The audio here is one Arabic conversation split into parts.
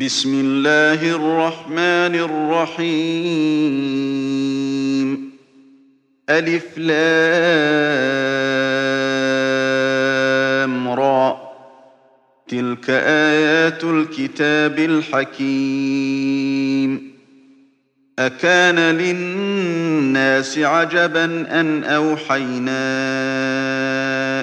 بسم الله الرحمن الرحيم. ألف لام را. تلك آيات الكتاب الحكيم. أكان للناس عجبا أن أوحينا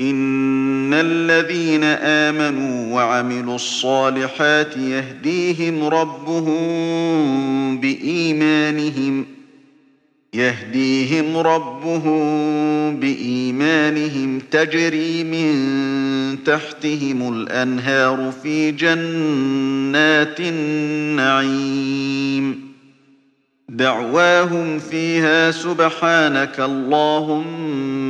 إن الذين آمنوا وعملوا الصالحات يهديهم ربهم بإيمانهم يهديهم ربهم بإيمانهم تجري من تحتهم الأنهار في جنات النعيم دعواهم فيها سبحانك اللهم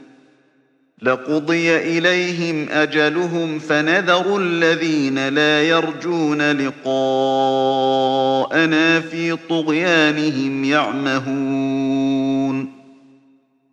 لقضي إليهم أجلهم فنذر الذين لا يرجون لقاءنا في طغيانهم يعمهون.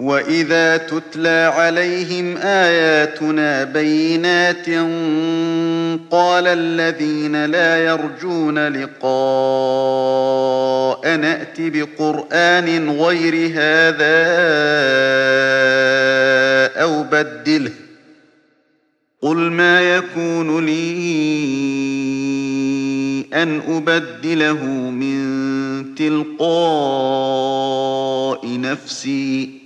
وإذا تتلى عليهم آياتنا بينات قال الذين لا يرجون لقاء نأت بقرآن غير هذا أو بدله قل ما يكون لي أن أبدله من تلقاء نفسي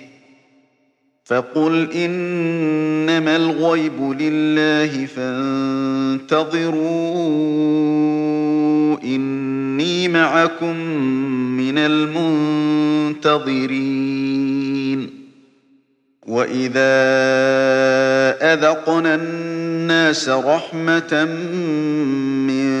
فقل إنما الغيب لله فانتظروا إني معكم من المنتظرين. وإذا أذقنا الناس رحمة من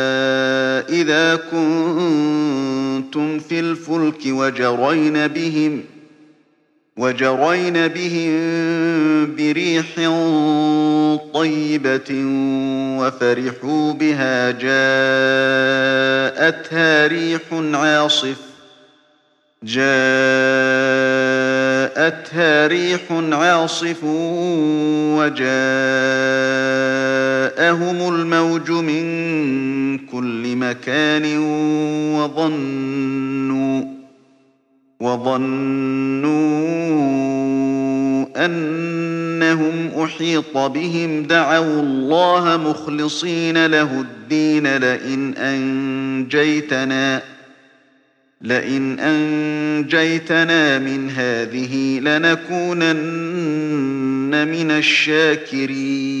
إذا كنتم في الفلك وجرين بهم وجرين بهم بريح طيبة وفرحوا بها جاءتها ريح عاصف جاءتها ريح عاصف وجاءهم الموج من كل مكان وظنوا وظنوا أنهم أحيط بهم. دعوا الله مخلصين له الدين. لئن أنجيتنا لئن أنجيتنا من هذه لنكونن من الشاكرين.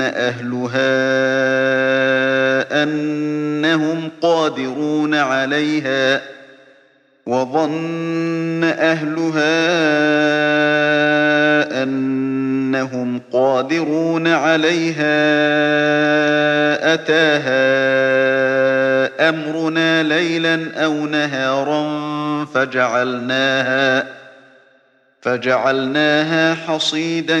أهلها أنهم قادرون عليها وظن أهلها أنهم قادرون عليها أتاها أمرنا ليلا أو نهارا فجعلناها فجعلناها حصيدا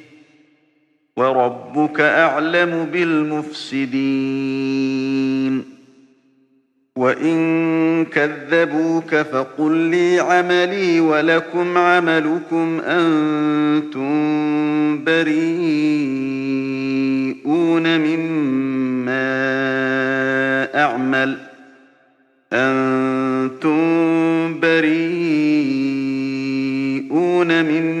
وربك أعلم بالمفسدين. وإن كذبوك فقل لي عملي ولكم عملكم أنتم بريئون مما أعمل. أنتم بريئون مما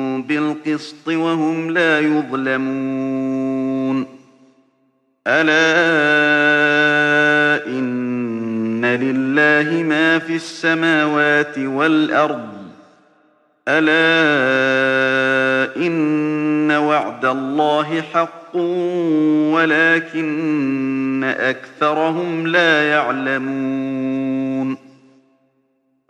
بالقسط وهم لا يظلمون. ألا إن لله ما في السماوات والأرض. ألا إن وعد الله حق ولكن أكثرهم لا يعلمون.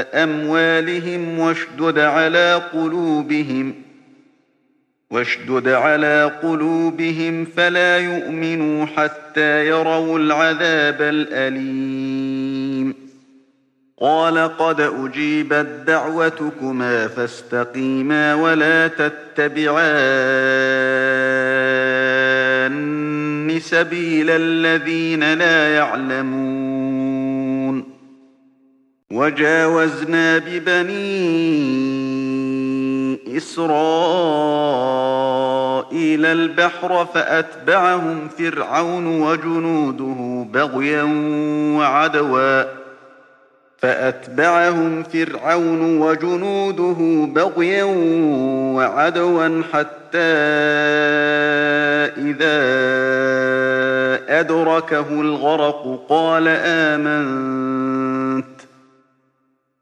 أموالهم واشدد على قلوبهم واشدد على قلوبهم فلا يؤمنوا حتى يروا العذاب الأليم. قال قد أجيبت دعوتكما فاستقيما ولا تتبعان سبيل الذين لا يعلمون. وجاوزنا ببني إسرائيل البحر فأتبعهم فرعون وجنوده بغيا وعدوا. فأتبعهم فرعون وجنوده بغيا وعدوا حتى إذا أدركه الغرق قال آمنت.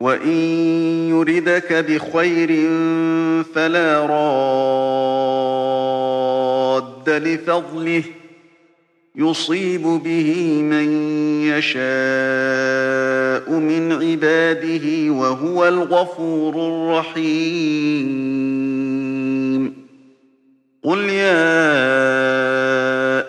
وإن يردك بخير فلا راد لفضله يصيب به من يشاء من عباده وهو الغفور الرحيم قل يا